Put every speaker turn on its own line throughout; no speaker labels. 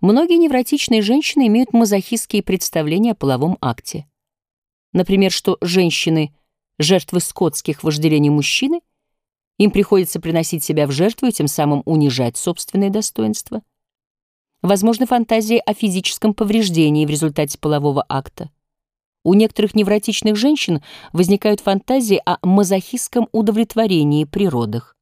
Многие невротичные женщины имеют мазохистские представления о половом акте. Например, что женщины — жертвы скотских вожделений мужчины, им приходится приносить себя в жертву и тем самым унижать собственное достоинство. Возможны фантазии о физическом повреждении в результате полового акта. У некоторых невротичных женщин возникают фантазии о мазохистском удовлетворении при родах.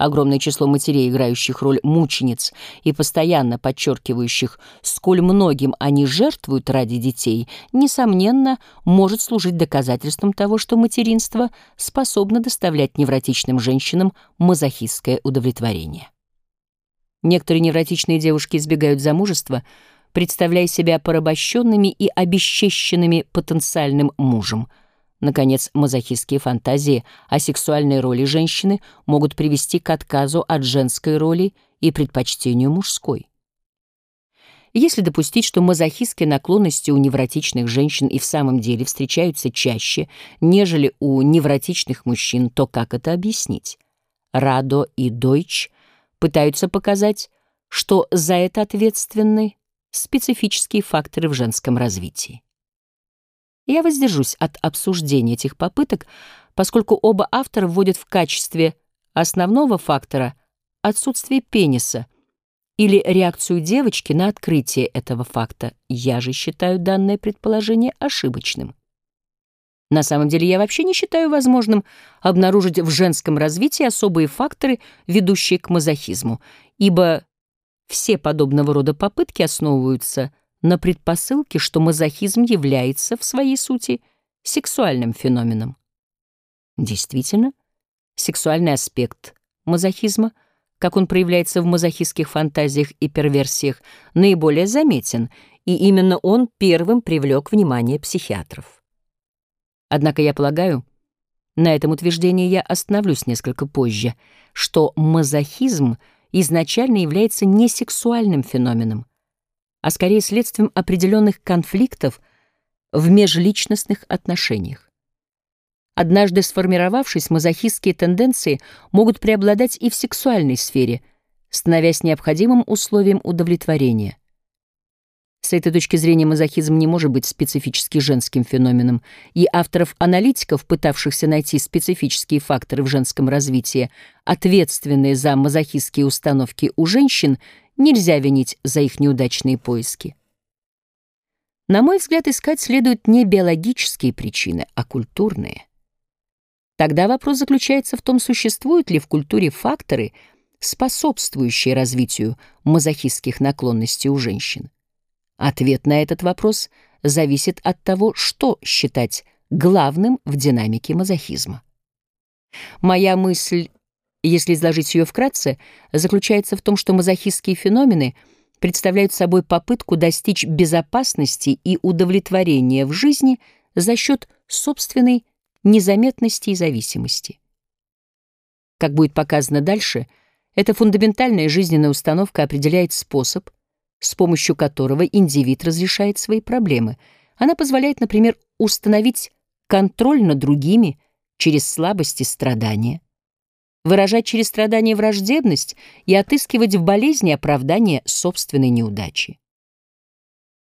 Огромное число матерей, играющих роль мучениц и постоянно подчеркивающих, сколь многим они жертвуют ради детей, несомненно, может служить доказательством того, что материнство способно доставлять невротичным женщинам мазохистское удовлетворение. Некоторые невротичные девушки избегают замужества, представляя себя порабощенными и обесчещенными потенциальным мужем — Наконец, мазохистские фантазии о сексуальной роли женщины могут привести к отказу от женской роли и предпочтению мужской. Если допустить, что мазохистские наклонности у невротичных женщин и в самом деле встречаются чаще, нежели у невротичных мужчин, то как это объяснить? Радо и Дойч пытаются показать, что за это ответственны специфические факторы в женском развитии. Я воздержусь от обсуждения этих попыток, поскольку оба автора вводят в качестве основного фактора отсутствие пениса или реакцию девочки на открытие этого факта. Я же считаю данное предположение ошибочным. На самом деле я вообще не считаю возможным обнаружить в женском развитии особые факторы, ведущие к мазохизму, ибо все подобного рода попытки основываются на предпосылке, что мазохизм является в своей сути сексуальным феноменом. Действительно, сексуальный аспект мазохизма, как он проявляется в мазохистских фантазиях и перверсиях, наиболее заметен, и именно он первым привлек внимание психиатров. Однако я полагаю, на этом утверждении я остановлюсь несколько позже, что мазохизм изначально является не сексуальным феноменом, а скорее следствием определенных конфликтов в межличностных отношениях. Однажды сформировавшись, мазохистские тенденции могут преобладать и в сексуальной сфере, становясь необходимым условием удовлетворения. С этой точки зрения мазохизм не может быть специфически женским феноменом, и авторов-аналитиков, пытавшихся найти специфические факторы в женском развитии, ответственные за мазохистские установки у женщин, нельзя винить за их неудачные поиски. На мой взгляд, искать следует не биологические причины, а культурные. Тогда вопрос заключается в том, существуют ли в культуре факторы, способствующие развитию мазохистских наклонностей у женщин. Ответ на этот вопрос зависит от того, что считать главным в динамике мазохизма. Моя мысль если изложить ее вкратце, заключается в том, что мазохистские феномены представляют собой попытку достичь безопасности и удовлетворения в жизни за счет собственной незаметности и зависимости. Как будет показано дальше, эта фундаментальная жизненная установка определяет способ, с помощью которого индивид разрешает свои проблемы. Она позволяет, например, установить контроль над другими через слабость и страдания, выражать через страдания враждебность и отыскивать в болезни оправдание собственной неудачи.